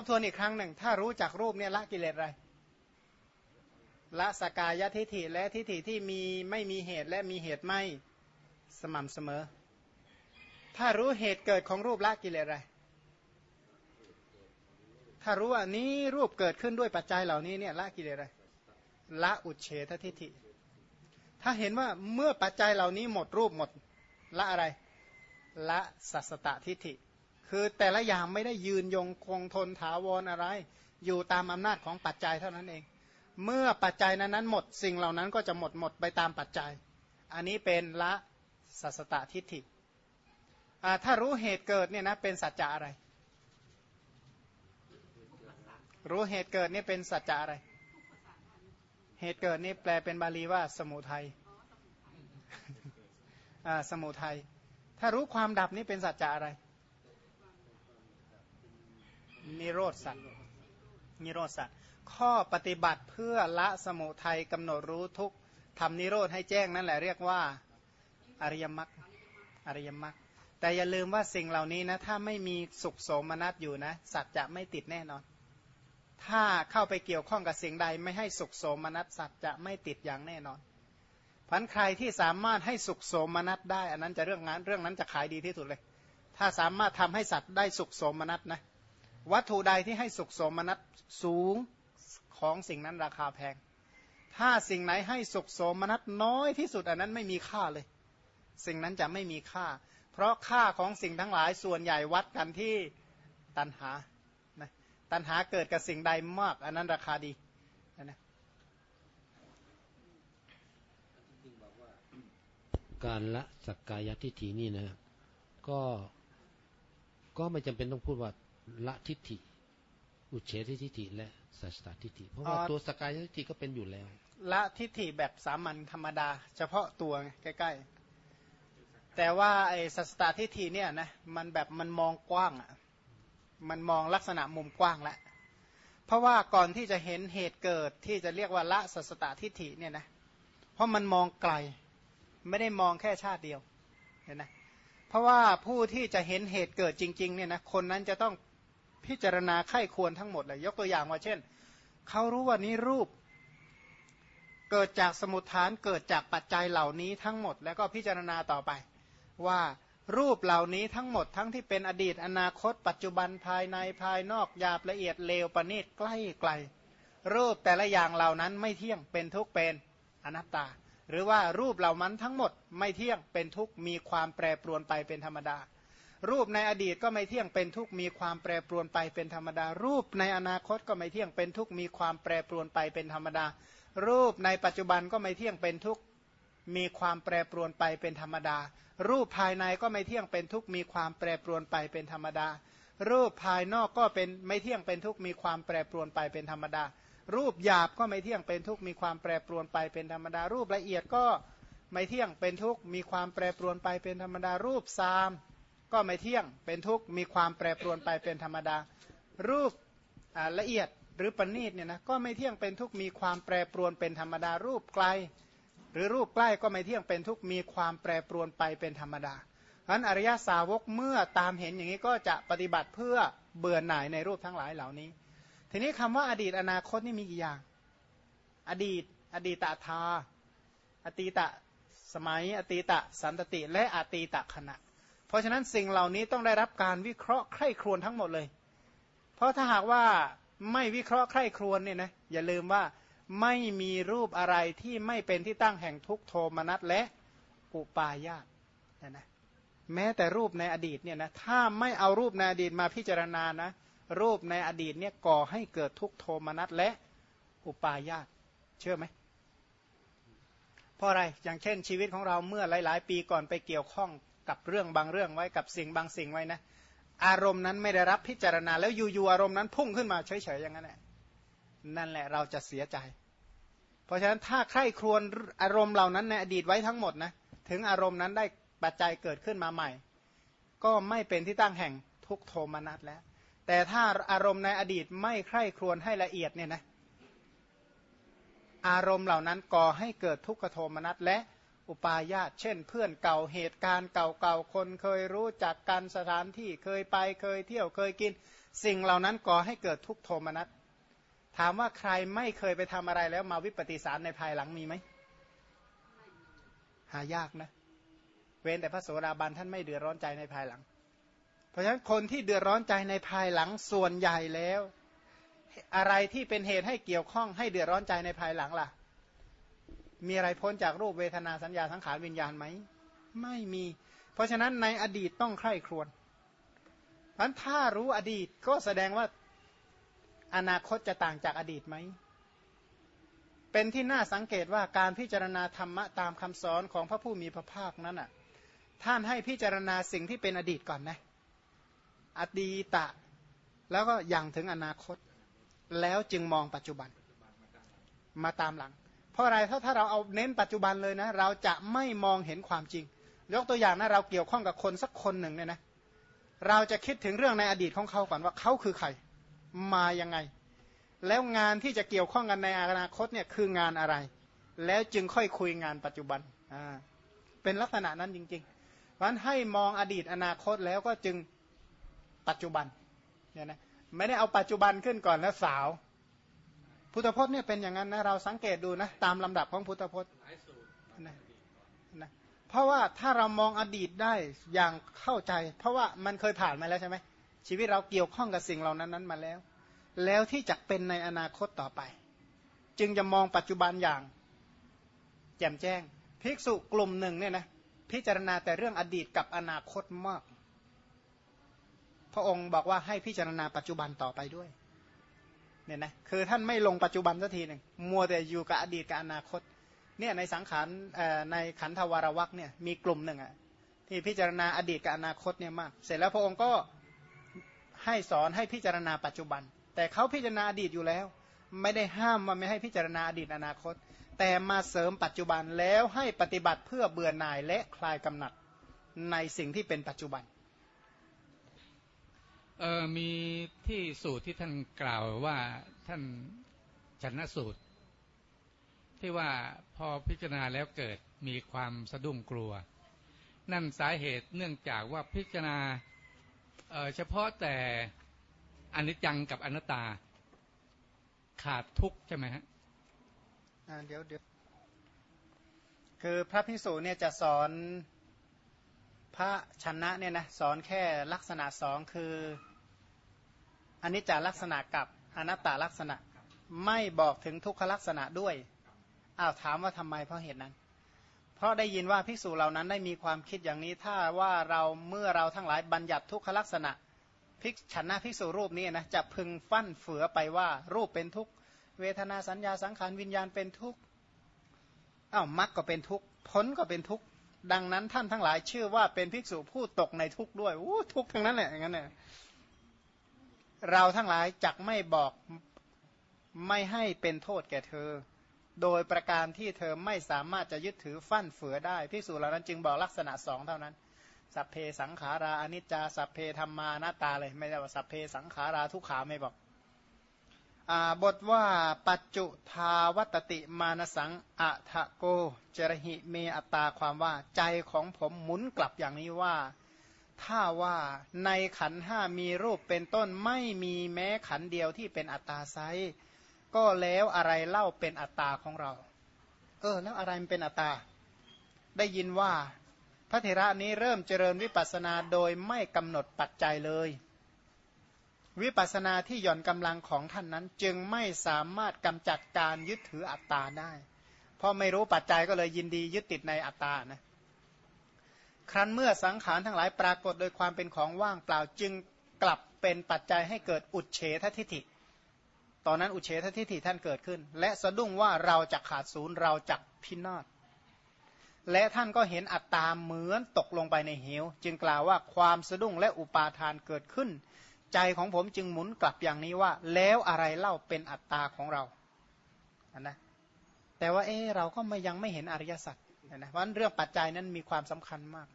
บทวนอีกครั้งหนึ่ง ถ้ารู้จักรูปเนี่ยละกิเลสอะไรละสกายทิฏฐิและทิฏฐิที่มีไม่มีเหตุและมีเหตุไม่สม่ำเสมอ ถ้ารู้เหตุเกิดของรูปละกิเลสอะไร ถ้ารู้ว่านี้รูปเกิดขึ้นด้วยปัจจัยเหล่านี้เนี่ยละกิเลสอะไร ละอุเฉททิฏฐิ ถ้าเห็นว่าเมื่อปัจจัยเหล่านี้หมดรูปหมดละอะไร ละสัสตทิฏฐิ คือแต่ละอย่างไม่ได้ยืนยงคงทนถาวรอะไร อยู่ตามอำนาจของปัจจัยเท่านั้นเอง เมื่อปัจจัยนั้นนั้นหมดสิ่งเหล่านั้นก็จะหมดหมดไปตามปัจจัย อันนี้เป็นละสัสตทิฏฐิถ้ารู้เหตุเกิดเนี่ยนะเป็นสัจจะอะไร รู้เหตุเกิดนี่เป็นสัจจะอะไร เหตุเกิดนี่แปลเป็นบาลีว่าสมุทัยสมุทัยถ้ารู้ความดับนี่เป็นสัจจะอะไร นิโรธสัจนิโรธสัจข้อปฏิบัติเพื่อละสมุทัยกำหนดรู้ทุกทำนิโรธให้แจ้งนั่นแหละเรียกว่าอริยมรรคอริยมรรคแต่อย่าลืมว่าสิ่งเหล่านี้นะถ้าไม่มีสุขโสมนัสอยู่นะ สัตว์จะไม่ติดแน่นอน ถ้าเข้าไปเกี่ยวข้องกับสิ่งใดไม่ให้สุขโสมนัสสัตว์จะไม่ติดอย่างแน่นอนพันใครที่สามารถให้สุขโสมนัสได้ อันนั้นจะเรื่องงานเรื่องนั้นจะขายดีที่สุดเลย ถ้าสามารถทำให้สัตว์ได้สุขโสมนัสนะ วัตถุใดที่ให้สุขโสมนัสสูงของสิ่งนั้นราคาแพง ถ้าสิ่งไหนให้สุขโสมนัสน้อยที่สุดอันนั้นไม่มีค่าเลย สิ่งนั้นจะไม่มีค่า เพราะค่าของสิ่งทั้งหลายส่วนใหญ่วัดกันที่ตันหานะตันหาเกิดกับสิ่งใดมาก อันนั้นราคาดีนะการละสักกายทิฏฐินี่นะ ก็ก็ไม่จำเป็นต้องพูดว่า ละทิฏฐิ อุเฉททิฏฐิและสัจตทิฏฐิ เพราะว่าตัวสกายทิฏฐิก็เป็นอยู่แล้ว ละทิฏฐิแบบสามัญธรรมดา เฉพาะตัวใกล้ ๆ แต่ว่าไอ้สัจตทิฏฐิเนี่ยนะมันแบบมันมองกว้างอะมันมองลักษณะมุมกว้างแล้วเพราะว่าก่อนที่จะเห็นเหตุเกิดที่จะเรียกว่าละสัสตทิฏฐิเนี่ยนะเพราะมันมองไกลไม่ได้มองแค่ชาติเดียวเห็นไหมเพราะว่าผู้ที่จะเห็นเหตุเกิดจริงๆเนี่ยนะคนนั้นจะต้อง พิจารณาไข้ควรทั้งหมดเลยยกตัวอย่างว่าเช่นเขารู้ว่านี้รูป เกิดจากสมุทฐานเกิดจากปัจจัยเหล่านี้ทั้งหมด แล้วก็พิจารณาต่อไป ว่ารูปเหล่านี้ทั้งหมดทั้งที่เป็นอดีตอนาคต ปัจจุบันภายในภายนอกหยาบละเอียดเลวประณีตใกล้ไกล รูปแต่ละอย่างเหล่านั้นไม่เที่ยงเป็นทุกเป็นอนัตตา หรือว่ารูปเหล่ามันทั้งหมดไม่เที่ยงเป็นทุกข์มีความแปรปรวนไปเป็นธรรมดา รูปในอดีตก็ไม่เที่ยงเป็นทุกข์มีความแปรปรวนไปเป็นธรรมดา รูปในอนาคตก็ไม่เที่ยงเป็นทุกข์มีความแปรปรวนไปเป็นธรรมดา รูปในปัจจุบันก็ไม่เที่ยงเป็นทุกข์มีความแปรปรวนไปเป็นธรรมดา รูปภายในก็ไม่เที่ยงเป็นทุกข์มีความแปรปรวนไปเป็นธรรมดา รูปภายนอกก็เป็นไม่เที่ยงเป็นทุกข์มีความแปรปรวนไปเป็นธรรมดา รูปหยาบก็ไม่เที่ยงเป็นทุกข์มีความแปรปรวนไปเป็นธรรมดา รูปละเอียดก็ไม่เที่ยงเป็นทุกข์มีความแปรปรวนไปเป็นธรรมดา รูปซาม ก็ไม่เที่ยงเป็นทุกข์มีความแปรปรวนไปเป็นธรรมดา รูปละเอียดหรือปณีตเนี่ยนะก็ไม่เที่ยงเป็นทุกข์มีความแปรปรวนเป็นธรรมดา รูปไกล หรือรูปใกล้ก็ไม่เที่ยงเป็นทุกข์มีความแปรปรวนไปเป็นธรรมดาฉะนั้นอริยสาวกเมื่อตามเห็นอย่างนี้ก็จะปฏิบัติเพื่อเบื่อหน่ายในรูปทั้งหลายเหล่านี้ ทีนี้คำว่าอดีตอนาคตนี่มีกี่อย่าง อดีต อดีตทาอตีตะสมัย อตีตะสันตติ และอตีตะขณะ เพราะฉะนั้นสิ่งเหล่านี้ต้องได้รับการวิเคราะห์ใคร่ครวญทั้งหมดเลย เพราะถ้าหากว่าไม่วิเคราะห์ใคร่ครวญเนี่ยนะอย่าลืมว่าไม่มีรูปอะไรที่ไม่เป็นที่ตั้งแห่งทุกโทมนัสและอุปาญาตนะนะแม้แต่รูปในอดีตเนี่ยนะถ้าไม่เอารูปในอดีตมาพิจารณานะรูปในอดีตเนี่ยก่อให้เกิดทุกโทมนัสและอุปาญาตเชื่อไหมเพราะอะไรอย่างเช่นชีวิตของเราเมื่อหลาย ๆ ปีก่อนไปเกี่ยวข้อง กับเรื่องบางเรื่องไว้กับสิ่งบางสิ่งไว้นะ อารมณ์นั้นไม่ได้รับพิจารณา แล้วอยู่ๆอารมณ์นั้นพุ่งขึ้นมาเฉยๆอย่างนั้นแหละนั่นแหละเราจะเสียใจ เพราะฉะนั้นถ้าใคร่ครวญอารมณ์เหล่านั้นในอดีตไว้ทั้งหมดนะถึงอารมณ์นั้นได้ปัจจัยเกิดขึ้นมาใหม่ ก็ไม่เป็นที่ตั้งแห่งทุกโทมนัสแล้ว แต่ถ้าอารมณ์ในอดีตไม่ใคร่ครวญให้ละเอียดเนี่ยนะอารมณ์เหล่านั้นก่อให้เกิดทุกขโทมนัสและ อุปายาตเช่น เพื่อนเก่าเหตุการณ์เก่าๆคนเคยรู้จักกันสถานที่เคยไปเคยเที่ยวเคยกิน สิ่งเหล่านั้นก่อให้เกิดทุกโทมนัสถามว่าใครไม่เคยไปทำอะไรแล้วมาวิปฏิสารในภายหลังมีไหมหายากนะ เว้นแต่พระโสดาบันท่านไม่เดือดร้อนใจในภายหลัง เพราะฉะนั้นคนที่เดือดร้อนใจในภายหลังส่วนใหญ่แล้ว อะไรที่เป็นเหตุให้เกี่ยวข้องให้เดือดร้อนใจในภายหลังล่ะ มีอะไรพ้นจากรูปเวทนาสัญญาสังขารวิญญาณไหม ไม่มี เพราะฉะนั้นในอดีตต้องใคร่ครวญเพราะถ้ารู้อดีตก็แสดงว่าอนาคตจะต่างจากอดีตไหม เป็นที่น่าสังเกตว่าการพิจารณาธรรมะตามคำสอนของพระผู้มีพระภาคนั้นอะ ท่านให้พิจารณาสิ่งที่เป็นอดีตก่อนนะ อดีตะ แล้วก็ยังถึงอนาคต แล้วจึงมองปัจจุบัน มาตามหลัง ราะอะไรถ้าถ้าเราเอาเน้นปัจจุบันเลยนะ เราจะไม่มองเห็นความจริง ยกตัวอย่างนะเราเกี่ยวข้องกับคนสักคนหนึ่งเนี่ยนะเราจะคิดถึงเรื่องในอดีตของเขาก่อนว่าเขาคือใครมายังไง แล้วงานที่จะเกี่ยวข้องกันในอนาคตเนี่ยคืองานอะไร แล้วจึงค่อยคุยงานปัจจุบันอ่าเป็นลักษณะนั้นจริงๆเพราะฉะนั้นให้มองอดีตอนาคตแล้วก็จึงปัจจุบันเนี่ยนะไม่ได้เอาปัจจุบันขึ้นก่อนแล้วสาว พุทธพจน์เนี่ยเป็นอย่างนั้นนะเราสังเกตดูนะตามลำดับของพุทธพจน์นะนะเพราะว่าถ้าเรามองอดีตได้อย่างเข้าใจ เพราะว่ามันเคยผ่านมาแล้วใช่ไหมชีวิตเราเกี่ยวข้องกับสิ่งเหล่านั้นนั้นมาแล้ว แล้วที่จะเป็นในอนาคตต่อไป จึงจะมองปัจจุบันอย่าง แจ่มแจ้ง ภิกษุกลุ่มหนึ่งเนี่ยนะพิจารณาแต่เรื่องอดีตกับอนาคตมาก พระองค์บอกว่าให้พิจารณาปัจจุบันต่อไปด้วย เนี่ยนะคือท่านไม่ลงปัจจุบันสักทีหนึ่งมัวแต่อยู่กับอดีตกับอนาคตเนี่ยในสังขารในขันธวารวักเนี่ยมีกลุ่มหนึ่งอะที่พิจารณาอดีตกับอนาคตเนี่ยมาก เสร็จแล้วพระองค์ก็ให้สอนให้พิจารณาปัจจุบัน แต่เขาพิจารณาอดีตอยู่แล้ว ไม่ได้ห้ามว่าไม่ให้พิจารณาอดีตอนาคต แต่มาเสริมปัจจุบันแล้วให้ปฏิบัติเพื่อเบื่อหน่ายและคลายกำหนัดในสิ่งที่เป็นปัจจุบัน เออมีที่สูตรที่ท่านกล่าวว่าท่านชนะสูตร ที่ว่าพอพิจารณาแล้วเกิดมีความสะดุ้งกลัว นั่นสาเหตุเนื่องจากว่าพิจารณาเฉพาะแต่อนิจจังกับอนัตตา ขาดทุกใช่ไหมฮะเดี๋ยวเดี๋ยวคือพระพิสูจน์เนี่ยจะสอนพระชนะเนี่ยนะสอนแค่ลักษณะสองคือ อันิจจลักษณะกับอนัตตลักษณะไม่บอกถึงทุกขลักษณะด้วยอ้าวถามว่าทำไมเพราะเหตุนั้น เพราะได้ยินว่าภิกษุเหล่านั้นได้มีความคิดอย่างนี้ ถ้าว่าเราเมื่อเราทั้งหลายบัญญัติทุกขลักษณะภิกฉันนะภิกษุรูปนี้นะจะพึงฟั่นเฟือไปว่ารูปเป็นทุกเวทนาสัญญาสังขารวิญญาณเป็นทุกอ้าวมรรคก็เป็นทุกผลก็เป็นทุกดังนั้นท่านทั้งหลายชื่อว่าเป็นภิกษุผู้ตกในทุกด้วยอู้ทุกทั้งนั้นแหละอย่างนั้นเนี่ย เราทั้งหลายจักไม่บอกไม่ให้เป็นโทษแก่เธอ โดยประการที่เธอไม่สามารถจะยึดถือฟั่นเฟือได้พิสูจน์เหล่านั้นจึงบอกลักษณะสองเท่านั้น สัพเพสังขาราอนิจจา สัพเพธรรมานาตาเลยไม่ได้ว่าสัพเพสังขาราทุกขาไม่บอกอบทว่าปัจจุทาวัตติมานสังอะทะโก เจรหิเมอัตตาความว่าใจของผมหมุนกลับอย่างนี้ว่า ถ้าว่าในขันห้ามีรูปเป็นต้นไม่มีแม้ขันเดียวที่เป็นอัตตาไซก็แล้วอะไรเล่าเป็นอัตตาของเรา เออ แล้วอะไรมันเป็นอัตตา ได้ยินว่า พระเถระนี้เริ่มเจริญวิปัสสนาโดยไม่กำหนดปัจจัยเลย วิปัสสนาที่หย่อนกำลังของท่านนั้น จึงไม่สามารถกำจัดการยึดถืออัตตาได้ เพราะไม่รู้ปัจจัยก็เลยยินดียึดติดในอัตตานะ ครั้นเมื่อสังขารทั้งหลายปรากฏโดยความเป็นของว่างเปล่าจึงกลับเป็นปัจจัยให้เกิดอุดเฉททิฏฐิ ตอนนั้นอุเฉททิฏฐิท่านเกิดขึ้น และสะดุ้งว่าเราจะขาดศูนย์เราจะพินาศและท่านก็เห็นอัตตาเหมือนตกลงไปในเหว จึงกล่าวว่าความสะดุ้งและอุปาทานเกิดขึ้น ใจของผมจึงหมุนกลับอย่างนี้ว่า แล้วอะไรเล่าเป็นอัตตาของเราอันนะแต่ว่าเออเราก็ไม่ยังไม่เห็นอริยสัจนะเพราะเรื่องปัจจัยนั้นมีความสำคัญมาก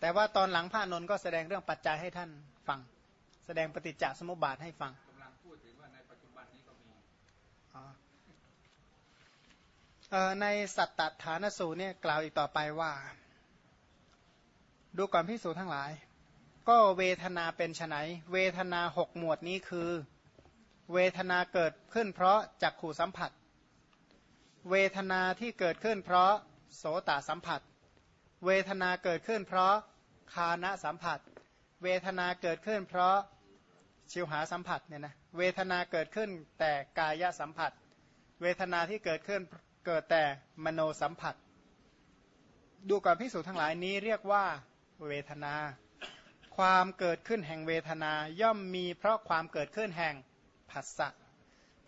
แต่ว่าตอนหลังพระนนท์ก็แสดงเรื่องปัจจัยให้ท่านฟัง แสดงปฏิจจสมุปบาทให้ฟังกำลังพูดถึงว่าในปัจจุบันนี้ก็มีในสัตตฐานสูตรเนี่ยกล่าวอีกต่อไปว่า ดูก่อนพิสูจทั้งหลาย ก็เวทนาเป็นไนเวทนาหกหมวดนี้คือ เวทนาเกิดขึ้นเพราะจักขู่สัมผัส เวทนาที่เกิดขึ้นเพราะโสตสัมผัส เวทนาเกิดขึ้น เพราะคานะสัมผัส เวทนาเกิดขึ้น เพราะชิวหาสัมผัสเนี่ยนะเวทนาเกิดขึ้นแต่กายสัมผัส เวทนาที่เกิดขึ้นเกิดแต่มโนสัมผัส ดูก่อนพิสูจทั้งหลายนี้เรียกว่าเวทนา ความเกิดขึ้นแห่งเวทนาย่อมมีเพราะความเกิดขึ้นแห่งผัสสะ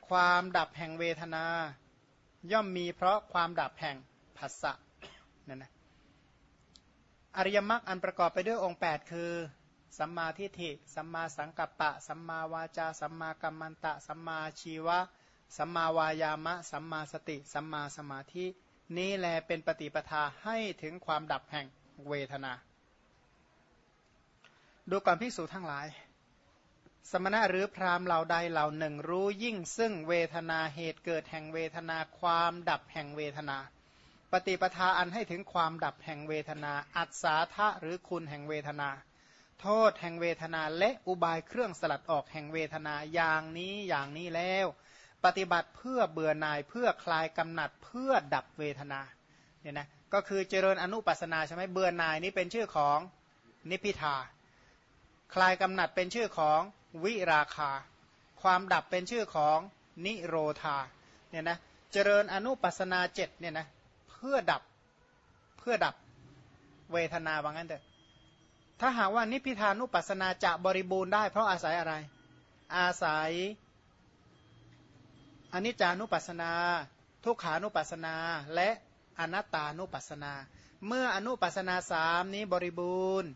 ความดับแห่งเวทนา ย่อมมีเพราะความดับแห่งผัสสะนั่นนะ อริยมรรคอันประกอบไปด้วยองค์ 8 คือ สัมมาทิฏฐิ สัมมาสังกัปปะ สัมมาวาจา สัมมากัมมันตะ สัมมาชีวะ สัมมาวายามะ สัมมาสติ สัมมาสมาธิ นี้แลเป็นปฏิปทาให้ถึงความดับแห่งเวทนา ดูก่อนพิสูจทั้งหลาย สมณะหรือพรามเหล่าใดเหล่าหนึ่งรู้ยิ่งซึ่งเวทนาเหตุเกิดแห่งเวทนาความดับแห่งเวทนา ปฏิปทาอันให้ถึงความดับแห่งเวทนา อัศาทะหรือคุณแห่งเวทนา โทษแห่งเวทนาและอุบายเครื่องสลัดออกแห่งเวทนาอย่างนี้อย่างนี้แล้ว ปฏิบัติเพื่อเบื่อหน่ายเพื่อคลายกำหนัดเพื่อดับเวทนาเนี่ยนะก็คือเจริญอนุปัสนาใช่ไหมเบื่อหน่ายนี้เป็นชื่อของนิพิทา คลายกำหนัดเป็นชื่อของวิราคา ความดับเป็นชื่อของนิโรธาเนี่ยนะเจริญอนุปัสนาเจ็ดเนี่ยนะ พื่อดับเพื่อดับเวทนาว่างั้นเถอะถ้าหากว่านิพพิทานุปัสสนาจะบริบูรณ์ได้เพราะอาศัยอะไร อาศัยอนิจจานุปัสสนา ทุกขานุปัสสนา และอนัตตานุปัสสนา เมื่ออนุปัสสนาสามนี้บริบูรณ์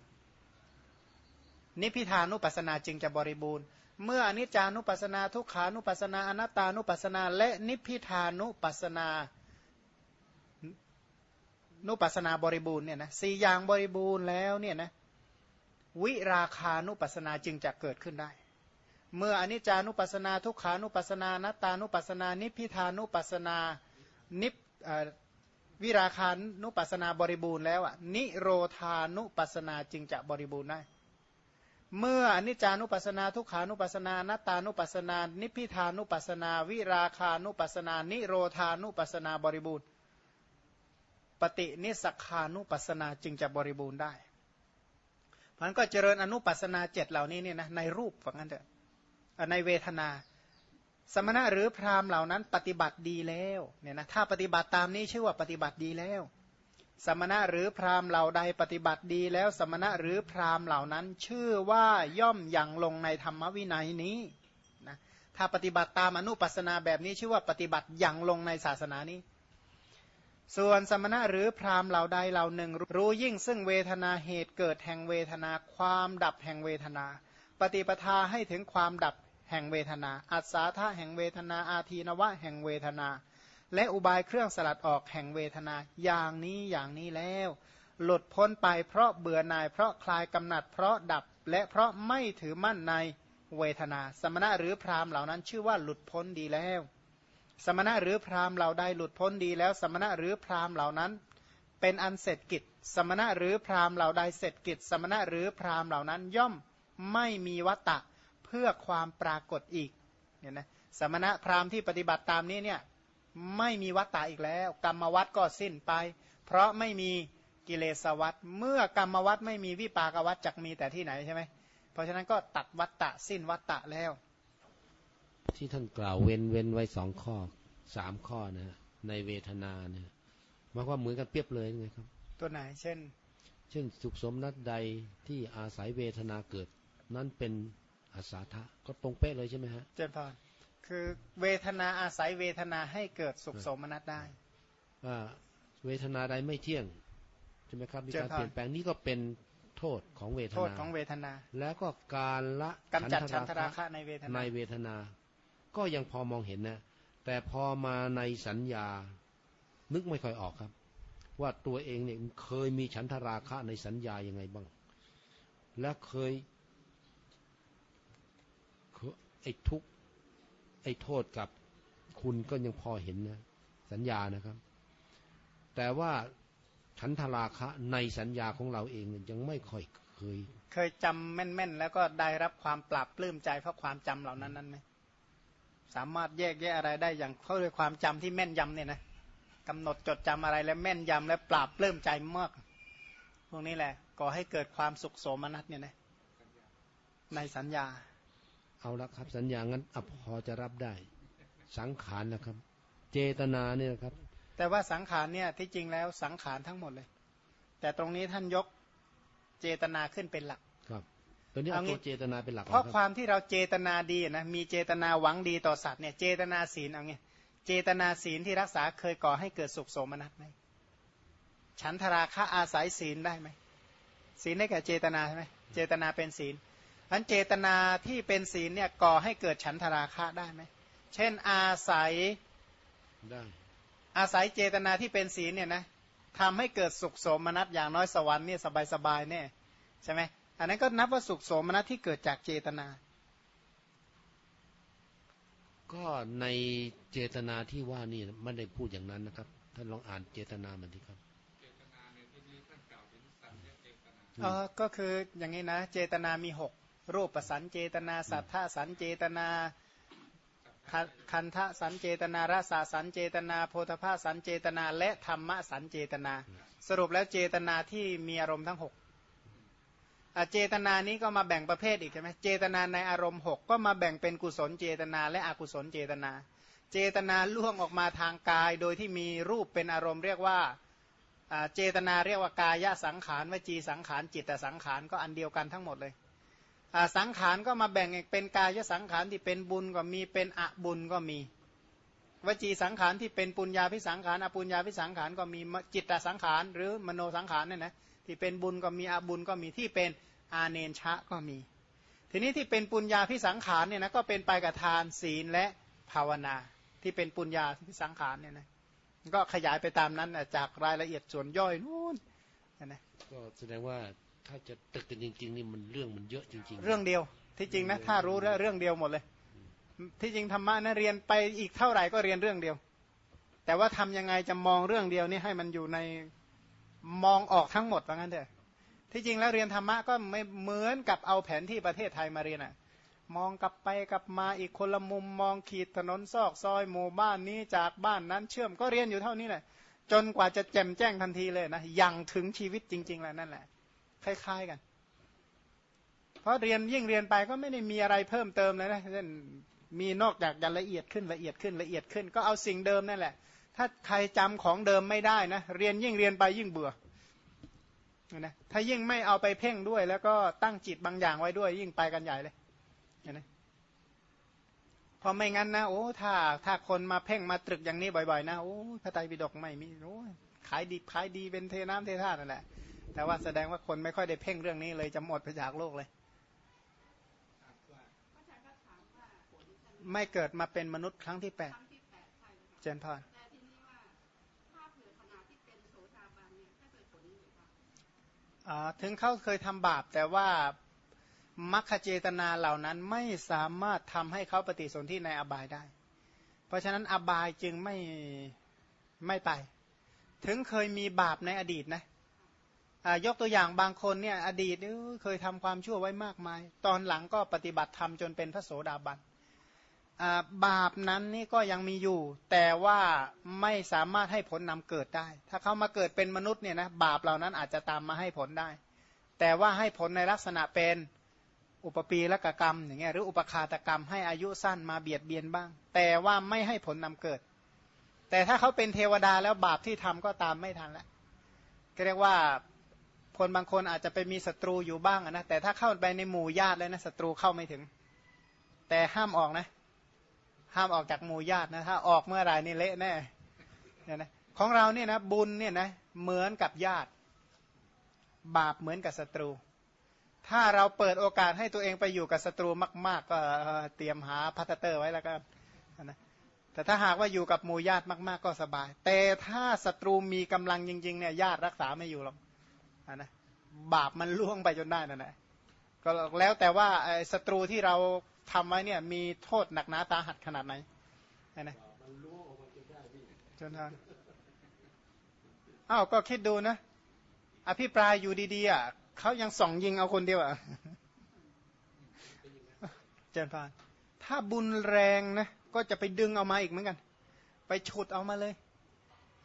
นิพพิทานุปัสสนาจึงจะบริบูรณ์ เมื่ออนิจจานุปัสสนา ทุกขานุปัสสนา อนัตตานุปัสสนา และนิพพิทานุปัสสนา นุปัสนาบริบูรณ์เนี่ยนะสี่อย่างบริบูรณ์แล้วเนี่ยนะวิราคานุปัสนาจึงจะเกิดขึ้นได้ เมื่ออนิจจานุปัสนาทุกขานุปัสนานัตตานุปัสนานิพิธานุปัสนานิวิราคานุปัสนาบริบูรณ์แล้วอะนิโรธานุปัสนาจึงจะบริบูรณ์ได้ เมื่ออนิจจานุปัสนาทุกขานุปัสนานัตตานุปัสนา นิพิธานุปัสนา วิราคานุปัสนา นิโรธานุปัสนาบริบูรณ์ ฏินิสคานุปัสนาจึงจะบริบูรณ์ได้มันก็เจริญอนุปัสนาเจ็ดเหล่านี้เนี่ยนะในรูปฝังนั้นเถอะในเวทนา สมณะหรือพราหมณ์เหล่านั้นปฏิบัติดีแล้วเนี่ยนะถ้าปฏิบัติตามนี้ชื่อว่าปฏิบัติดีแล้ว สมณะหรือพราหมณ์เหล่าใดปฏิบัติดีแล้ว สมณะหรือพราหมณ์เหล่านั้น ชื่อว่าย่อมยังลงในธรรมวินัยนี้นะถ้าปฏิบัติตามอนุปัสนาแบบนี้ชื่อว่าปฏิบัติยังลงในศาสนานี้ ส่วนสมณะหรือพราหมณ์เหล่าใดเหล่าหนึ่ง รู้ยิ่งซึ่งเวทนาเหตุเกิดแห่งเวทนา ความดับแห่งเวทนา ปฏิปทาให้ถึงความดับแห่งเวทนา อัศาธาแห่งเวทนา อาทีนวะแห่งเวทนา และอุบายเครื่องสลัดออกแห่งเวทนา อย่างนี้อย่างนี้แล้ว หลุดพ้นไปเพราะเบื่อหน่ายเพราะคลายกำหนัดเพราะดับ และเพราะไม่ถือมั่นในเวทนา สมณะหรือพราหมณ์เหล่านั้นชื่อว่าหลุดพ้นดีแล้ว สมณะหรือพราหมณ์เหล่าใดหลุดพ้นดีแล้ว สมณะหรือพราหมณ์เหล่านั้น เป็นอันเสร็จกิจ สมณะหรือพราหมณ์เหล่าใดเสร็จกิจ สมณะหรือพราหมณ์เหล่านั้นย่อมไม่มีวัตตะเพื่อความปรากฏอีกเนี่ยนะสมณะพราหมณ์ที่ปฏิบัติตามนี้เนี่ยไม่มีวัตตะอีกแล้ว กรรมวัตก็สิ้นไป เพราะไม่มีกิเลสวัตเมื่อกรรมวัตไม่มีวิปากวัตจักมีแต่ที่ไหนใช่ไหมเพราะฉะนั้นก็ตัดวัตตะสิ้นวัตตะแล้ว ที่ท่านกล่าวเว้นเว้นไว้สองข้อสามข้อนะในเวทนาเนี่ยมาว่าเหมือนกันเปรียบเลยไงครับ ตัวไหนเช่น เช่นสุขสมนัดใดที่อาศัยเวทนาเกิด นั้นเป็นอาสาทะก็ตรงเป๊ะเลยใช่ไหมฮะเจนพรคือเวทนาอาศัยเวทนาให้เกิดสุขสมนัตได้ว่าเวทนาใดไม่เที่ยงใช่ไหมครับมีการเปลี่ยนแปลงนี้ก็เป็นโทษของเวทนาโทษของเวทนา แล้วก็การละกำจัดฉันทราคะในเวทนาในเวทนา ก็ยังพอมองเห็นนะ แต่พอมาในสัญญา นึกไม่ค่อยออกครับ ว่าตัวเองเนี่ยเคยมีฉันทราคะในสัญญายังไงบ้าง และเคยไอ้ทุกไอ้โทษกับคุณก็ยังพอเห็นนะ สัญญานะครับ แต่ว่าฉันทราคะในสัญญาของเราเองยังไม่ค่อยเคย เคยจำแม่นๆ แล้วก็ได้รับความปรับปลื้มใจเพราะความจำเหล่านั้นนั้นไหม สามารถแยกแยะอะไรได้อย่างเขาด้วยความจำที่แม่นยำเนี่ยนะกำหนดจดจำอะไรแล้วแม่นยำและปราบปลื้มใจมาก พวกนี้แหละก่อให้เกิดความสุขโสมนัสเนี่ยนะในสัญญา เอาละครับ สัญญางั้นอพอจะรับได้ สังขารนะครับ เจตนาเนี่ยนะครับ แต่ว่าสังขารเนี่ยที่จริงแล้วสังขารทั้งหมดเลย แต่ตรงนี้ท่านยกเจตนาขึ้นเป็นหลักครับ ตัวนี้เอาเอางี้ตัวเจตนาเป็นหลักเพราะนคบความที่เราเจตนาดีนะมีเจตนาหวังดีต่อสัตว์เนี่ยเจตนาศีลเอาไงเจตนาศีลที่รักษาเคยก่อให้เกิดสุขโสมนัสไหมฉันทราคะอาศัยศีลได้ไหมศีลได้แก่เจตนาใช่ไหมเจตนาเป็นศีลอันเจตนาที่เป็นศีลเนี่ยก่อให้เกิดฉันทราคะได้ไหมเช่นอาศัยได้อาศัยเจตนาที่เป็นศีลเนี่ยนะทำให้เกิดสุขโสมนัสอย่างน้อยสวรรค์เนี่ยสบายสบายๆเนี่ยใช่ไหม อันนั้นก็นับว่าสุขโสมนัสที่เกิดจากเจตนา ก็ในเจตนาที่ว่านี่ไม่ได้พูดอย่างนั้นนะครับ ท่านลองอ่านเจตนามันดีครับเออก็คืออย่างนี้นะ เจตนามีหกรูปประสันเจตนา สัทธาสันเจตนาคัคันทะสันเจตนารสาสันเจตนา โพธภาสันเจตนา และธรรมะสันเจตนา สรุปแล้วเจตนาที่มีอารมณ์ทั้งหกอะ เจตนานี้ก็มาแบ่งประเภทอีกใช่ไหมเจตนาในอารมณ์หกก็มาแบ่งเป็นกุศลเจตนา และอกุศลเจตนา เจตนาล่วงออกมาทางกาย โดยที่มีรูปเป็นอารมณ์เรียกว่าเจตนาเรียกว่ากายสังขารวจีสังขารจิตสังขารก็อันเดียวกันทั้งหมดเลยสังขารก็มาแบ่งเป็นกายสังขารที่เป็นบุญก็มีเป็นอบุญก็มี วจีสังขารที่เป็นปุญญาพิสังขารอปุญญาพิสังขารก็มีจิตตสังขารหรือมโนสังขารเนี่ยนะ ที่เป็นบุญก็มีอบุญก็มีที่เป็นอาเนนชะก็มี ทีนี้ที่เป็นปุญญาพิสังขารเนี่ยนะก็เป็นไปกับทานศีลและภาวนา ที่เป็นปุญญาพิสังขารเนี่ยนะก็ขยายไปตามนั้นนะจากรายละเอียดส่วนย่อยนู่นนะก็แสดงว่าถ้าจะตึกกันจริง ๆ นี่มันเรื่องมันเยอะจริง ๆ เรื่องเดียวที่จริงนะถ้ารู้แล้วเรื่องเดียวหมดเลย ที่จริงธรรมะนะเรียนไปอีกเท่าไหร่ก็เรียนเรื่องเดียว แต่ว่าทำยังไงจะมองเรื่องเดียวนี่ให้มันอยู่ใน มองออกทั้งหมดว่างั้นเถอะที่จริงแล้วเรียนธรรมะก็ไม่เหมือนกับเอาแผนที่ประเทศไทยมาเรียนอะมองกลับไปกลับมาอีกคนละมุมมองขีดถนนซอกซอยหมู่บ้านนี้จากบ้านนั้นเชื่อมก็เรียนอยู่เท่านี้แหละ จนกว่าจะแจ่มแจ้งทันทีเลยนะยังถึงชีวิตจริง ๆ แล้วนั่นแหละ คล้าย ๆกัน เพราะเรียนยิ่งเรียนไปก็ไม่ได้มีอะไรเพิ่มเติมเลยนะเช่นมีนอกจากจะละเอียดขึ้นละเอียดขึ้นละเอียดขึ้น ก็เอาสิ่งเดิมนั่นแหละ ถ้าใครจำของเดิมไม่ได้นะเรียนยิ่งเรียนไปยิ่งเบื่อนะถ้ายิ่งไม่เอาไปเพ่งด้วย แล้วก็ตั้งจิตบางอย่างไว้ด้วย ยิ่งไปกันใหญ่เลยนไหมพอไม่งั้นนะโอ้ถ้าถ้าคนมาเพ่งมาตรึกอย่างนี้บ่อยๆนะโอ้พระไตรปิฎกไม่มีโอ้ขายดีขายดีเป็นเทน้ำเทท่านั่นแหละแต่ว่าแสดงว่าคนไม่ค่อยได้เพ่งเรื่องนี้เลยจะหมดไปจากโลกเลย ไม่เกิดมาเป็นมนุษย์ครั้งที่แปดเจนพรอ่า ถึงเขาเคยทำบาป แต่ว่ามัคคเจตนาเหล่านั้นไม่สามารถทำให้เขาปฏิสนธิในอบายได้ เพราะฉะนั้นอบายจึงไม่ไม่ไป ถึงเคยมีบาปในอดีตนะยกตัวอย่างบางคนเนี่ยอดีตเคยทำความชั่วไว้มากมาย ตอนหลังก็ปฏิบัติธรรมจนเป็นพระโสดาบัน บาปนั้นนี่ก็ยังมีอยู่ แต่ว่าไม่สามารถให้ผลนำเกิดได้ ถ้าเขามาเกิดเป็นมนุษย์เนี่ยนะบาปเหล่านั้นอาจจะตามมาให้ผลได้ แต่ว่าให้ผลในลักษณะเป็นอุปปีละกกรรมอย่างเงี้ยหรืออุปคาตกรรมให้อายุสั้นมาเบียดเบียนบ้าง แต่ว่าไม่ให้ผลนำเกิด แต่ถ้าเขาเป็นเทวดาแล้วบาปที่ทำก็ตามไม่ทันแล้วก็เรียกว่าคนบางคนอาจจะไปมีศัตรูอยู่บ้างนะแต่ถ้าเข้าไปในหมู่ญาติแล้วนะศัตรูเข้าไม่ถึง แต่ห้ามออกนะ ห้ามออกจากหมู่ญาตินะถ้าออกเมื่อไหร่นี่เละแน่เนี่ยนะของเราเนี่ยนะบุญเนี่ยนะเหมือนกับญาติ บาปเหมือนกับศัตรู ถ้าเราเปิดโอกาสให้ตัวเองไปอยู่กับศัตรูมาก ๆ ก็เตรียมหาพัตเตอร์ไว้แล้วกันนะแต่ถ้าหากว่าอยู่กับหมู่ญาติมาก ๆ ก็สบาย แต่ถ้าศัตรูมีกำลังจริง ๆ เนี่ยญาติรักษาไม่อยู่หรอกนะบาปมันล่วงไปจนได้นั่นแหละก็แล้วแต่ว่าศัตรูที่เรา ทำไว้เนี่ยมีโทษหนักหนาตาหัดขนาดไหนนะจนได้อ้าวก็คิดดูนะ อภิปรายอยู่ดีๆอะเขายังส่องยิงเอาคนเดียวอะเจนพานถ้าบุญแรงนะก็จะไปดึงเอามาอีกเหมือนกัน ไปฉุดเอามาเลย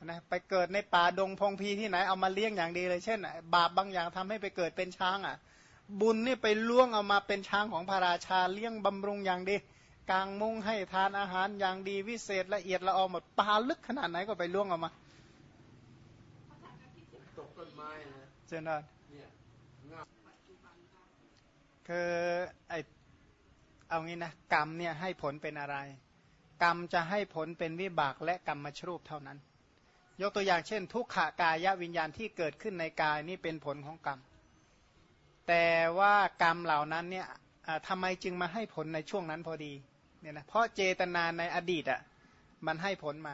นะไปเกิดในป่าดงพงพีที่ไหนเอามาเลี้ยงอย่างดีเลย เช่น บาปบางอย่างทำให้ไปเกิดเป็นช้างอะ บุญนี่ไปล่วงเอามาเป็นช้างของพระราชาเลี้ยงบำรุงอย่างดีกลางมุ้งให้ทานอาหารอย่างดีวิเศษละเอียดละออหมดปลาลึกขนาดไหนก็ไปล่วงเอามาตกต้นไม้นะเจนอนคือไอเอางี้นะกรรมเนี่ยให้ผลเป็นอะไร กรรมจะให้ผลเป็นวิบากและกรรมชรูปเท่านั้น ยกตัวอย่างเช่น ทุกขากายวิญญาณที่เกิดขึ้นในกายนี่เป็นผลของกรรม แต่ว่ากรรมเหล่านั้นเนี่ยทำไมจึงมาให้ผลในช่วงนั้นพอดีเนี่ยนะเพราะเจตนาในอดีตอะมันให้ผลมา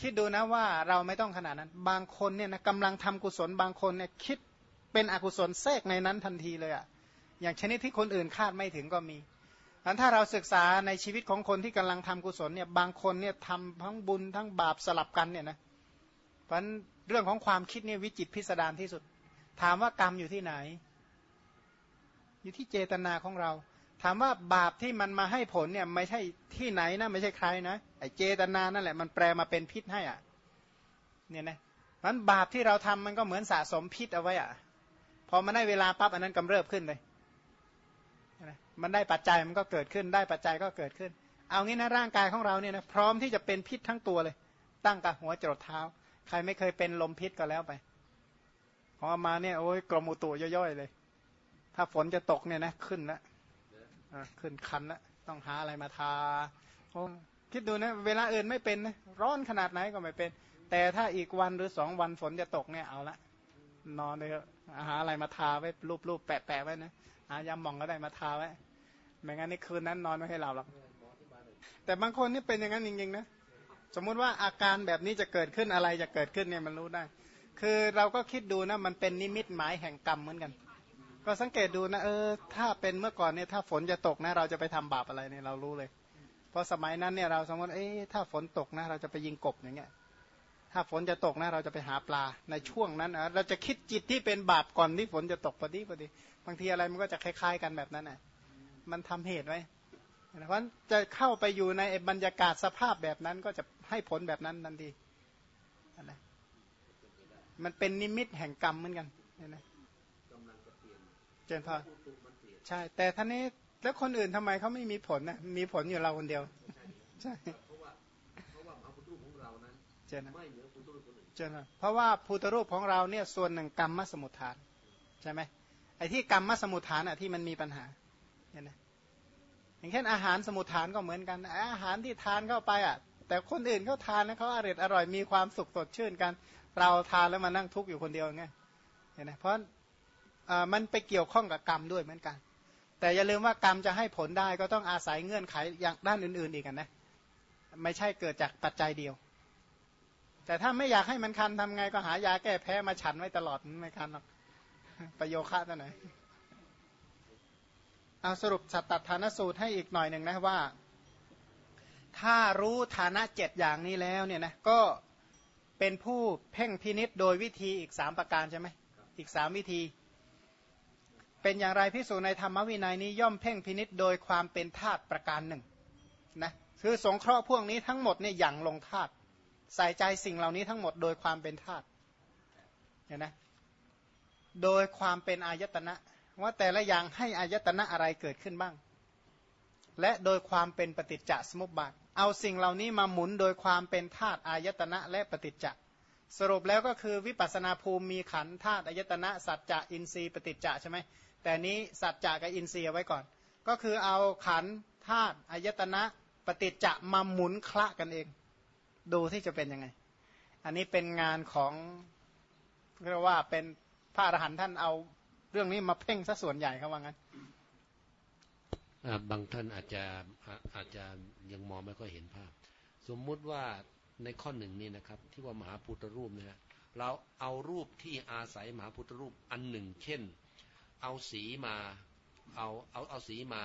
คิดดูนะว่าเราไม่ต้องขนาดนั้น บางคนเนี่ยนะกำลังทำกุศลบางคนเนี่ยคิดเป็นอกุศลแทรกในนั้นทันทีเลยอะอย่างชนิดที่คนอื่นคาดไม่ถึงก็มีอันถ้าเราศึกษาในชีวิตของคนที่กำลังทำกุศลเนี่ยบางคนเนี่ยทำทั้งบุญทั้งบาปสลับกันเนี่ยนะเพราะเรื่องของความคิดเนี่ยวิจิตพิสดารที่สุด ถามว่ากรรมอยู่ที่ไหน อยู่ที่เจตนาของเรา ถามว่าบาปที่มันมาให้ผลเนี่ยไม่ใช่ที่ไหนนะไม่ใช่ใครนะไอเจตนานั่นแหละมันแปลมาเป็นพิษให้อะเนี่ยนะมันบาปที่เราทำมันก็เหมือนสะสมพิษเอาไว้อะพอมาได้เวลาปั๊บอันนั้นกำเริบขึ้นเลยมันได้ปัจจัยมันก็เกิดขึ้น ได้ปัจจัยก็เกิดขึ้น เอางี้นะร่างกายของเราเนี่ยนะพร้อมที่จะเป็นพิษทั้งตัวเลย ตั้งกับหัวจรดเท้า ใครไม่เคยเป็นลมพิษก็แล้วไปพอมาเนี่ยโอ้ยกลมอุตุย่อยๆเลย ถ้าฝนจะตกเนี่ยนะขึ้นละขึ้นคันละต้องหาอะไรมาทาโอ้คิดดูนะ เวลาอื่นไม่เป็นนะร้อนขนาดไหนก็ไม่เป็น แต่ถ้าอีกวันหรือสองวันฝนจะตกเนี่ยเอาละนอนเลยหาอะไรมาทาไว้รูปๆแปะๆไว้นะหายาหมองก็ได้มาทาไว้ไม่งั้นนี่คืนนั้นนอนไม่ให้หลับหรอกแต่บางคนนี่เป็นอย่างนั้นจริงๆนะสมมุติว่าอาการแบบนี้จะเกิดขึ้นอะไรจะเกิดขึ้นเนี่ยมันรู้ได้ คือเราก็คิดดูนะมันเป็นนิมิตหมายแห่งกรรมเหมือนกัน ก็สังเกตดูนะเออถ้าเป็นเมื่อก่อนเนี่ยถ้าฝนจะตกนะ เราจะไปทำบาปอะไรเนี่ยเรารู้เลย เพราะสมัยนั้นเนี่ยเราสมมติเอ้ถ้าฝนตกนะ เราจะไปยิงกบอย่างเงี้ย ถ้าฝนจะตกนะ เราจะไปหาปลาในช่วงนั้นเราจะคิดจิตที่เป็นบาปก่อนที่ฝนจะตกพอดีพอดี บางทีอะไรมันก็จะคล้าย ๆ กันแบบนั้นนะมันทำเหตุไว้เพราะจะเข้าไปอยู่ในบรรยากาศสภาพแบบนั้นก็จะให้ผลแบบนั้นทันทีนะมันเป็นนิมิตแห่งกรรมเหมือนกันนะ จนพอใช่ แต่ท่านนี้แล้วคนอื่นทำไมเขาไม่มีผลนะมีผลอยู่เราคนเดียวใช่เพราะว่าเพราะว่าพุทธรูปของเรานั้นเจนไม่เหมือนพุทธรูปคนอื่นเจนเพราะว่าพุทธรูปของเราเนี่ยส่วนหนึ่งกรรมมสมุทฐานใช่ไหมไอ้ที่กรรมมสมุทฐานอะที่มันมีปัญหาเนี่ยนะอย่างเช่นอาหารสมุทฐานก็เหมือนกัน อาหารที่ทานเข้าไปอะ แต่คนอื่นเขาทานแล้วเขาอร่อยอร่อยมีความสุขสดชื่นกัน เราทานแล้วมานั่งทุกข์อยู่คนเดียวไงเห็นไหมเพราะ มันไปเกี่ยวข้องกับกรรมด้วยเหมือนกัน แต่อย่าลืมว่ากรรมจะให้ผลได้ก็ต้องอาศัยเงื่อนไขอย่างด้านอื่น ๆ อีกนะไม่ใช่เกิดจากปัจจัยเดียว แต่ถ้าไม่อยากให้มันคันทำไงก็หายาแก้แพ้มาฉันไว้ตลอดไม่คันหรอกประโยคะตัวไหนเอาสรุปสัตตฐานสูตรให้อีกหน่อยหนึ่งนะว่า ถ้ารู้ฐานะเจ็ดอย่างนี้แล้วเนี่ยนะก็เป็นผู้เพ่งพินิษโดยวิธีอีกสามประการใช่ไหมอีกสามวิธี เป็นอย่างไรพิสูจในธรรมวินัยนี้ย่อมเพ่งพินิษโดยความเป็นธาตุประการหนึ่งนะคือสงเคราะห์พวกนี้ทั้งหมดเนี่ยอย่างลงธาตุใส่ใจสิ่งเหล่านี้ทั้งหมดโดยความเป็นธาตุเห็นไหมโดยความเป็นอายตนะ ว่าแต่ละอย่างให้อายตนะอะไรเกิดขึ้นบ้าง และโดยความเป็นปฏิจจสมุปบาท เอาสิ่งเหล่านี้มาหมุนโดยความเป็นธาตุอายตนะ และปฏิจจสรุปแล้วก็คือวิปัสนาภูมิมีขันธาตุอายตนะสัจจะอินทรีย์ปฏิจจะใช่ไหม แต่นี้สัจจะกับอินทรียไว้ก่อน ก็คือเอาขันธาตุอายตนะปฏิจจะมาหมุนคละกันเอง ดูที่จะเป็นยังไง อันนี้เป็นงานของเรียกว่าเป็นพระอรหันต์ท่านเอาเรื่องนี้มาเพ่งซะส่วนใหญ่เขาว่างั้นบางท่านอาจจะอาจจะยังมองไม่ค่อยเห็นภาพ สมมุติว่าในข้อหนึ่งนี่นะครับ ที่ว่ามหาพุทธรูปเนี่ยเราเอารูปที่อาศัยมหาพุทธรูปอันหนึ่ง เช่น เอาสีมาเอาเอาเอาสีมา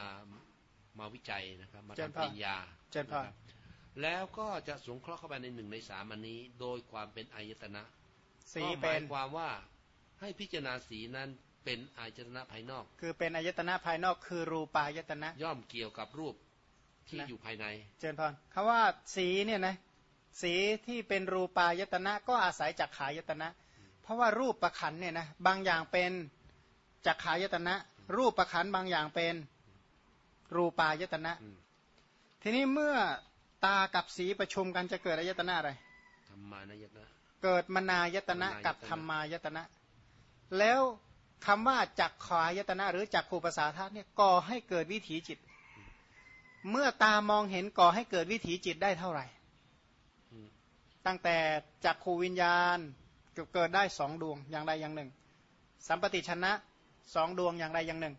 มาวิจัยนะครับ มาทำปริญญาแล้วก็จะสงเคราะห์เข้าไปในหนึ่งในสามอันนี้ โดยความเป็นอายตนะสีก็หเป็มานยความว่าให้พิจารณาสีนั้นเป็นอายตนะภายนอก คือเป็นอายตนะภายนอก คือรูปายตนะ ย่อมเกี่ยวกับรูปที่นะอยู่ภายใน เจริญพรคำว่าสีเนี่ยนะสีที่เป็นรูปายตนะก็อาศัยจักขายตนะ เพราะว่ารูปประขันเนี่ยนะบางอย่างเป็น จักขายตนะ รูปประขันบางอย่างเป็นรูปายตนะอืมทีนี้เมื่อตากับสีประชุมกันจะเกิดอายตนะอะไรธรรมานายตนะ เกิดมนายตนะมนายตนะกับธรรมายตนะ แล้วคำว่าจักขายตนะหรือจักขูปสาทะเนี่ยก่อให้เกิดวิถีจิต เมื่อตามองเห็นก่อให้เกิดวิถีจิตได้เท่าไหร่อืมตั้งแต่จักขูวิญญาณเกิดได้สองดวงอย่างใดอย่างหนึ่ง สัมปติชนะ สองดวงอย่างใดอย่างหนึ่ง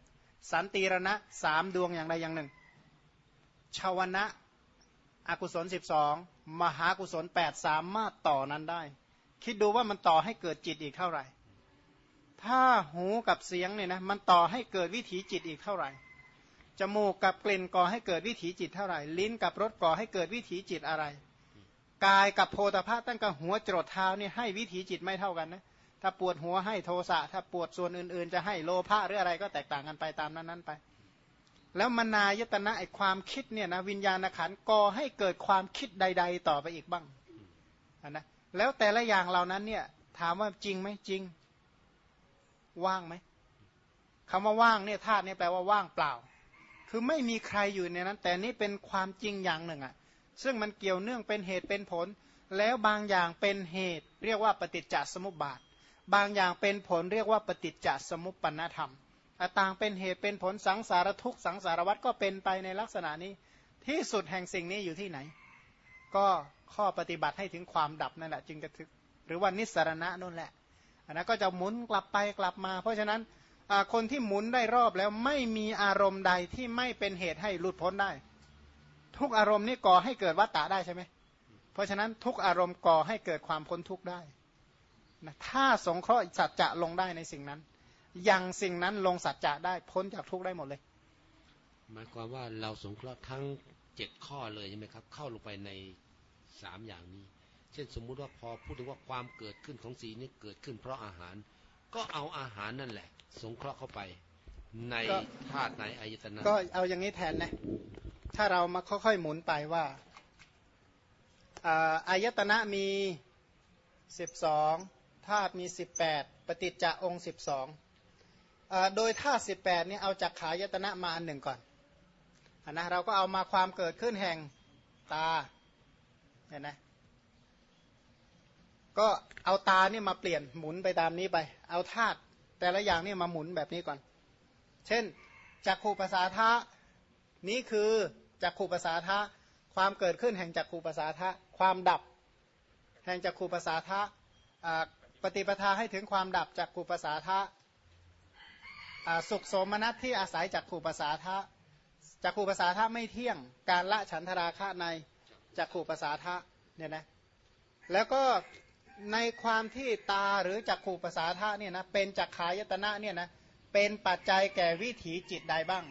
สันติรณะสามดวงอย่างใดอย่างหนึ่ง ชาวนะอกุศลสิบสองมหากุศลแปดสามารถต่อนั้นได้ คิดดูว่ามันต่อให้เกิดจิตอีกเท่าไหร่ ถ้าหูกับเสียงเนี่ยนะมันต่อให้เกิดวิถีจิตอีกเท่าไหร่จมูกกับกลิ่นก่อให้เกิดวิถีจิตเท่าไหร่ ลิ้นกับรสก่อให้เกิดวิถีจิตอะไร กายกับโพธาภาตั้งแต่หัวจรดเท้าเนี่ยให้วิถีจิตไม่เท่ากันนะ ถ้าปวดหัวให้โทสะ ถ้าปวดส่วนอื่น ๆ จะให้โลภะหรืออะไรก็แตกต่างกันไปตามนั้นๆไป แล้วมนายตนะไอความคิดเนี่ยนะวิญญาณขันก่อให้เกิดความคิดใด ๆ ต่อไปอีกบ้างอะนะแล้วแต่ละอย่างเหล่านั้นเนี่ย ถามว่าจริงไหมจริง ว่างไหมคำว่าว่างเนี่ยธาตุเนี่ยแปลว่าว่างเปล่า คือไม่มีใครอยู่ในนั้น แต่นี่เป็นความจริงอย่างหนึ่งอะซึ่งมันเกี่ยวเนื่องเป็นเหตุเป็นผล แล้วบางอย่างเป็นเหตุ เรียกว่าปฏิจจสมุปบาท บางอย่างเป็นผลเรียกว่าปฏิจจสมุปปนธรรมต่างเป็นเหตุเป็นผลสังสารทุกข์สังสารวัฏก็เป็นไปในลักษณะนี้ ที่สุดแห่งสิ่งนี้อยู่ที่ไหน ก็ข้อปฏิบัติให้ถึงความดับนั่นแหละจึงจะถึงหรือว่านิสรณะนั่นแหละอันนั้นก็จะหมุนกลับไปกลับมา เพราะฉะนั้นคนที่หมุนได้รอบแล้วไม่มีอารมณ์ใดที่ไม่เป็นเหตุให้หลุดพ้นได้ ทุกอารมณ์นี่ก่อให้เกิดวัตตะได้ใช่ไหมเพราะฉะนั้นทุกอารมณ์ก่อให้เกิดความพ้นทุกข์ได้ ถ้าสงเคราะห์สัจจะลงได้ในสิ่งนั้น ยังสิ่งนั้นลงสัจจะได้พ้นจากทุกข์ได้หมดเลย หมายความว่าเราสงเคราะห์ทั้งเจ็ดข้อเลยใช่ไหมครับ เข้าลงไปในสามอย่างนี้ เช่นสมมุติว่าพอพูดถึงว่าความเกิดขึ้นของสีนี้เกิดขึ้นเพราะอาหาร ก็เอาอาหารนั่นแหละ สงเคราะห์เข้าไปในก็ธาตุในอายตนะก็เอาอย่างนี้แทนนะถ้าเรามาค่อยๆหมุนไปว่าอ่าอายตนะมีสิบสอง ธาตุมีสิบแปดปฏิจจะองค์สิบสองโดยธาตุสิบแปดนี่เอาจากขายตนะมาอันหนึ่งก่อนอนนะเราก็เอามาความเกิดขึ้นแห่งตาเห็นไหมก็เอาตาเนี่ยมาเปลี่ยนหมุนไปตามนี้ไป เอาธาตุแต่ละอย่างนี่มาหมุนแบบนี้ก่อน เช่นจักขูปสาทะนี้คือจักขูปสาทะความเกิดขึ้นแห่งจักขูปสาทะความดับ แห่งจักขูปสาทะอ่า ปฏิปทาให้ถึงความดับจักขูปสาทะอ่าสุขโสมนัสที่อาศัยจักขูปสาทะจักขูปสาทะไม่เที่ยง การละฉันทราคะในจักขูปสาทะเนี่ยนะแล้วก็ในความที่ตาหรือจักขูปสาทะเนี่ยนะเป็นจักขายตนะเนี่ยนะเป็นปัจจัยแก่วิถีจิตใดบ้าง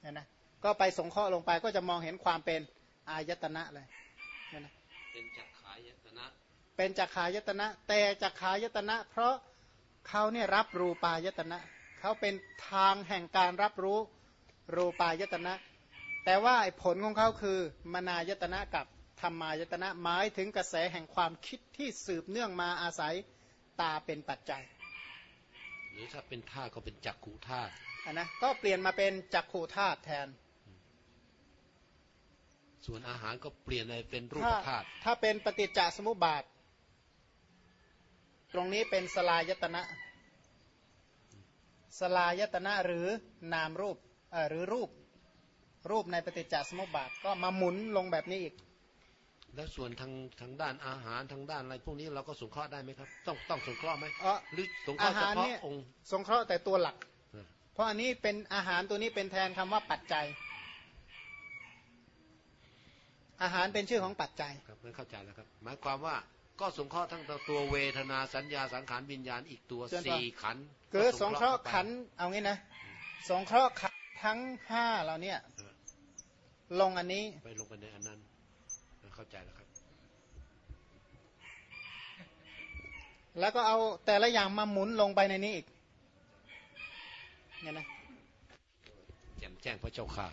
เนี่ยนะก็ไปสงเคราะห์ลงไปก็จะมองเห็นความเป็นอายตนะเลยเนี่ยนะเป็นจักขายตนะ เป็นจักขายตนะ แต่จักขายตนะ เพราะเขาเนี่ยรับรูปายตนะเขาเป็นทางแห่งการรับรู้รูปายตนะ แต่ว่าไอ้ผลของเขาคือมนายตนะกับธรรมายตนะหมายถึงกระแสแห่งความคิดที่สืบเนื่องมาอาศัยตาเป็นปัจจัย หรือถ้าเป็นธาตุก็เป็นจักขุธาตุอันนะก็เปลี่ยนมาเป็นจักขูธาตุแทน ส่วนอาหารก็เปลี่ยนไปเป็นรูปถ้าธาตุถ้าเป็นปฏิจจสมุปบาท ตรงนี้เป็นสลายตนะ สลายตนะหรือนามรูปเอ่อหรือรูปรูปในปฏิจจสมุปบาทก็มาหมุนลงแบบนี้อีก แล้วส่วนทางทางด้านอาหารทางด้านอะไรพวกนี้เราก็สงเคราะห์ได้ไหมครับ ต้องต้องสงเคราะห์ไหมเอ่อหรือสงเคราะห์เฉอาหารพาะเนี่ยองค์สงเคราะห์แต่ตัวหลักเออเพราะอันนี้เป็นอาหารตัวนี้เป็นแทนคำว่าปัจจัย อาหารเป็นชื่อของปัจจัยครับงั้นเข้าใจแล้วครับ หมายความว่า ก็สงเคราะห์ทั้งตัวเวทนาสัญญาสังขารวิญญาณอีกตัวสี่ขันเกือสงเคราะห์ขันเอางี้นะสงเคราะห์ขันทั้งห้าเราเนี่ยลงอันนี้ไปลงไปในอันนั้นเข้าใจแล้วครับ แล้วก็เอาแต่ละอย่างมาหมุนลงไปในนี้อีกเนี่ยนะแจ่มแจ้งพระเจ้าค่า